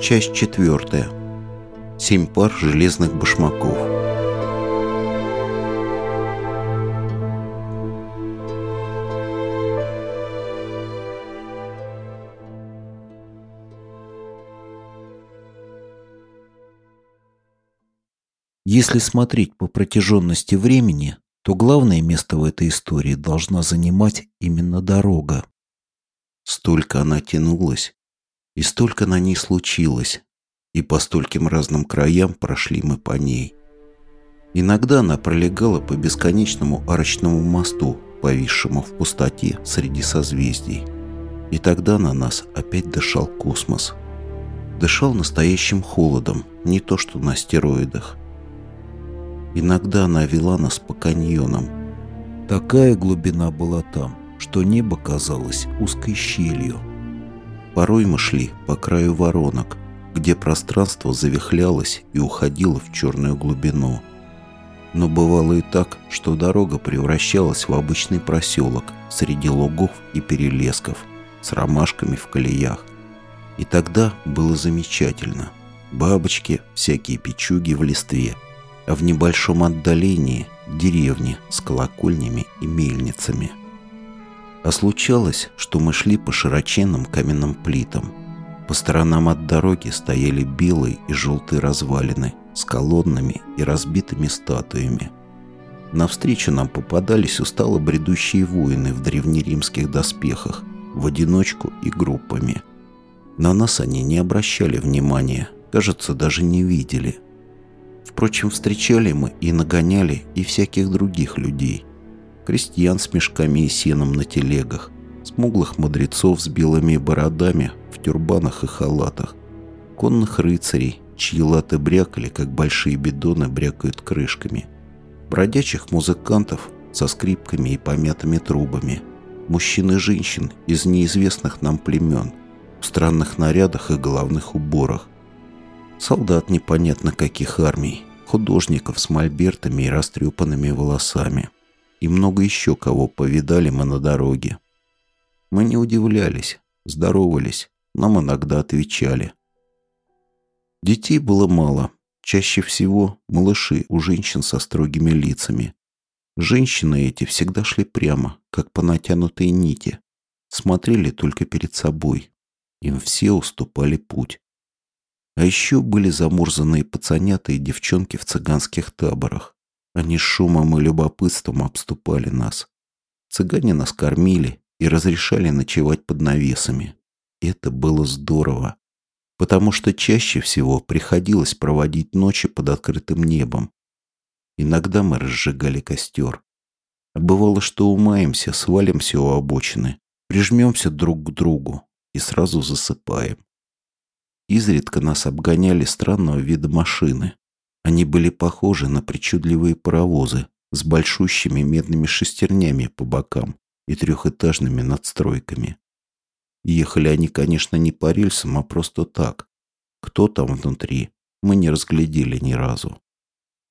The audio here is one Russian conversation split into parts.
Часть четвертая. Семь пар железных башмаков. Если смотреть по протяженности времени, то главное место в этой истории должна занимать именно дорога. Столько она тянулась, и столько на ней случилось, и по стольким разным краям прошли мы по ней. Иногда она пролегала по бесконечному арочному мосту, повисшему в пустоте среди созвездий. И тогда на нас опять дышал космос. Дышал настоящим холодом, не то что на стероидах. Иногда она вела нас по каньонам. Такая глубина была там, что небо казалось узкой щелью. Порой мы шли по краю воронок, где пространство завихлялось и уходило в черную глубину. Но бывало и так, что дорога превращалась в обычный проселок среди лугов и перелесков с ромашками в колеях. И тогда было замечательно. Бабочки, всякие печуги в листве – а в небольшом отдалении деревни с колокольнями и мельницами. А случалось, что мы шли по широченным каменным плитам. По сторонам от дороги стояли белые и желтые развалины с колоннами и разбитыми статуями. Навстречу нам попадались устало бредущие воины в древнеримских доспехах, в одиночку и группами. На нас они не обращали внимания, кажется, даже не видели – Впрочем, встречали мы и нагоняли и всяких других людей. Крестьян с мешками и сеном на телегах, смуглых мудрецов с белыми бородами в тюрбанах и халатах, конных рыцарей, чьи латы брякали, как большие бидоны брякают крышками, бродячих музыкантов со скрипками и помятыми трубами, мужчин и женщин из неизвестных нам племен, в странных нарядах и головных уборах, солдат непонятно каких армий, художников с мольбертами и растрепанными волосами. И много еще кого повидали мы на дороге. Мы не удивлялись, здоровались, нам иногда отвечали. Детей было мало, чаще всего малыши у женщин со строгими лицами. Женщины эти всегда шли прямо, как по натянутой нити, смотрели только перед собой. Им все уступали путь. А еще были замурзанные пацанята и девчонки в цыганских таборах. Они шумом и любопытством обступали нас. Цыгане нас кормили и разрешали ночевать под навесами. Это было здорово, потому что чаще всего приходилось проводить ночи под открытым небом. Иногда мы разжигали костер. А бывало, что умаемся, свалимся у обочины, прижмемся друг к другу и сразу засыпаем. Изредка нас обгоняли странного вида машины. Они были похожи на причудливые паровозы с большущими медными шестернями по бокам и трехэтажными надстройками. Ехали они, конечно, не по рельсам, а просто так. Кто там внутри, мы не разглядели ни разу.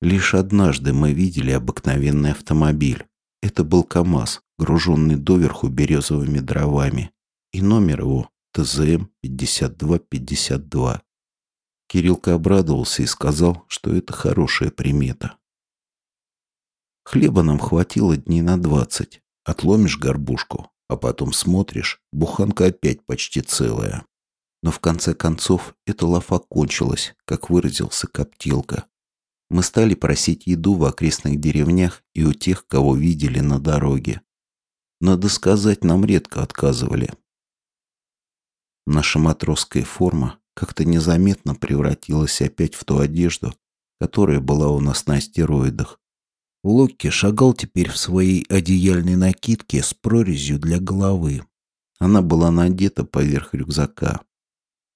Лишь однажды мы видели обыкновенный автомобиль. Это был КАМАЗ, груженный доверху березовыми дровами. И номер его ТЗМ-5252. Кириллка обрадовался и сказал, что это хорошая примета. Хлеба нам хватило дней на двадцать. Отломишь горбушку, а потом смотришь, буханка опять почти целая. Но в конце концов эта лафа кончилась, как выразился Коптилка. Мы стали просить еду в окрестных деревнях и у тех, кого видели на дороге. Надо сказать, нам редко отказывали. Наша матросская форма как-то незаметно превратилась опять в ту одежду, которая была у нас на астероидах. Локки шагал теперь в своей одеяльной накидке с прорезью для головы. Она была надета поверх рюкзака.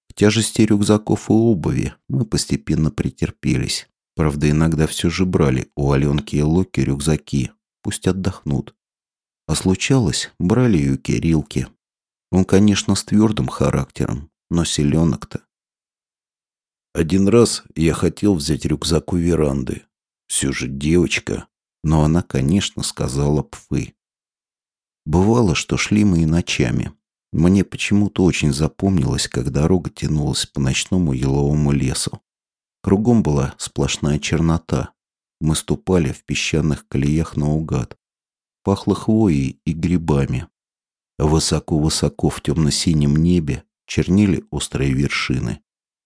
В тяжести рюкзаков и обуви мы постепенно претерпелись. Правда, иногда все же брали у Аленки и Локи рюкзаки, пусть отдохнут. А случалось, брали и у Кирилки. Он, конечно, с твердым характером, но селенок-то. Один раз я хотел взять рюкзак у веранды. Все же девочка. Но она, конечно, сказала пфы. Бывало, что шли мы и ночами. Мне почему-то очень запомнилось, как дорога тянулась по ночному еловому лесу. Кругом была сплошная чернота. Мы ступали в песчаных колеях наугад. Пахло хвоей и грибами. Высоко-высоко в темно-синем небе чернели острые вершины.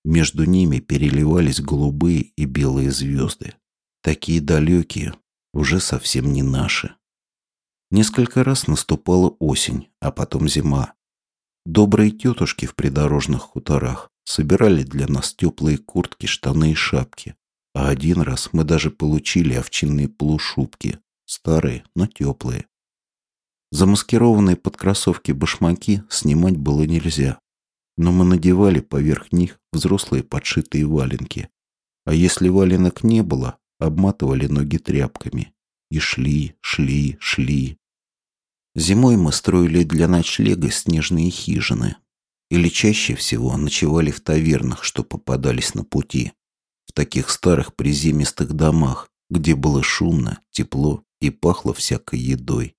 Между ними переливались голубые и белые звезды. Такие далекие, уже совсем не наши. Несколько раз наступала осень, а потом зима. Добрые тетушки в придорожных хуторах собирали для нас теплые куртки, штаны и шапки. А один раз мы даже получили овчинные полушубки, старые, но теплые. Замаскированные под кроссовки башмаки снимать было нельзя. Но мы надевали поверх них взрослые подшитые валенки. А если валенок не было, обматывали ноги тряпками. И шли, шли, шли. Зимой мы строили для ночлега снежные хижины. Или чаще всего ночевали в тавернах, что попадались на пути. В таких старых приземистых домах, где было шумно, тепло и пахло всякой едой.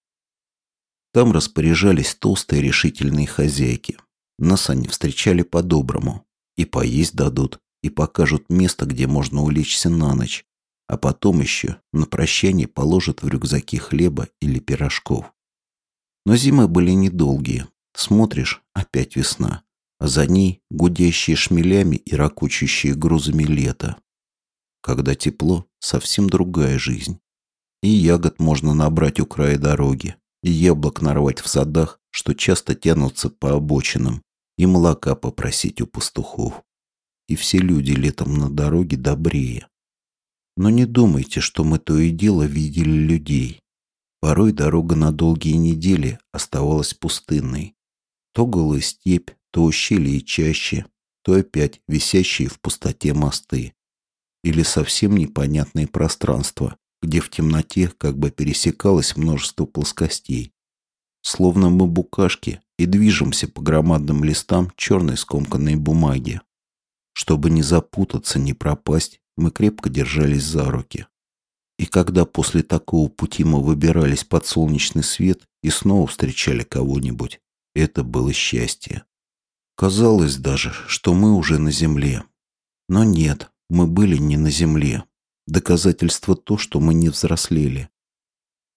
Там распоряжались толстые решительные хозяйки. Нас они встречали по-доброму. И поесть дадут, и покажут место, где можно улечься на ночь. А потом еще на прощание положат в рюкзаки хлеба или пирожков. Но зимы были недолгие. Смотришь, опять весна. А за ней гудящие шмелями и ракочущие грузами лето. Когда тепло, совсем другая жизнь. И ягод можно набрать у края дороги, и яблок нарвать в садах, что часто тянутся по обочинам, и молока попросить у пастухов. И все люди летом на дороге добрее. Но не думайте, что мы то и дело видели людей. Порой дорога на долгие недели оставалась пустынной. То голая степь, то ущелье и чаще, то опять висящие в пустоте мосты. Или совсем непонятные пространства, где в темноте как бы пересекалось множество плоскостей. Словно мы букашки и движемся по громадным листам черной скомканной бумаги. Чтобы не запутаться, не пропасть, мы крепко держались за руки. И когда после такого пути мы выбирались под солнечный свет и снова встречали кого-нибудь, это было счастье. Казалось даже, что мы уже на земле. Но нет, мы были не на земле. Доказательство то, что мы не взрослели.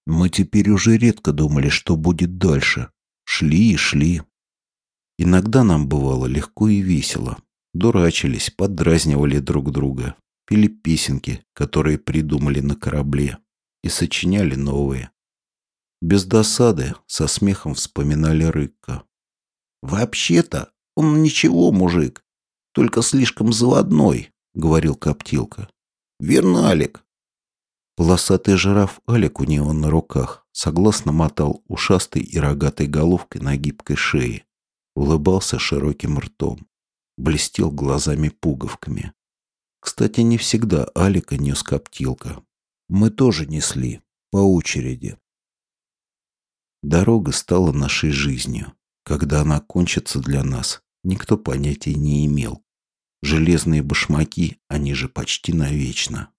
Мы теперь уже редко думали, что будет дальше. Шли и шли. Иногда нам бывало легко и весело. Дурачились, поддразнивали друг друга, пели песенки, которые придумали на корабле, и сочиняли новые. Без досады, со смехом вспоминали Рыкка. «Вообще-то он ничего, мужик, только слишком заводной», — говорил Коптилка. Верно, Алик?» Полосатый жираф Алик у него на руках согласно мотал ушастой и рогатой головкой на гибкой шее, улыбался широким ртом, блестел глазами-пуговками. Кстати, не всегда Алика нес коптилка. Мы тоже несли, по очереди. Дорога стала нашей жизнью. Когда она кончится для нас, никто понятия не имел. Железные башмаки, они же почти навечно.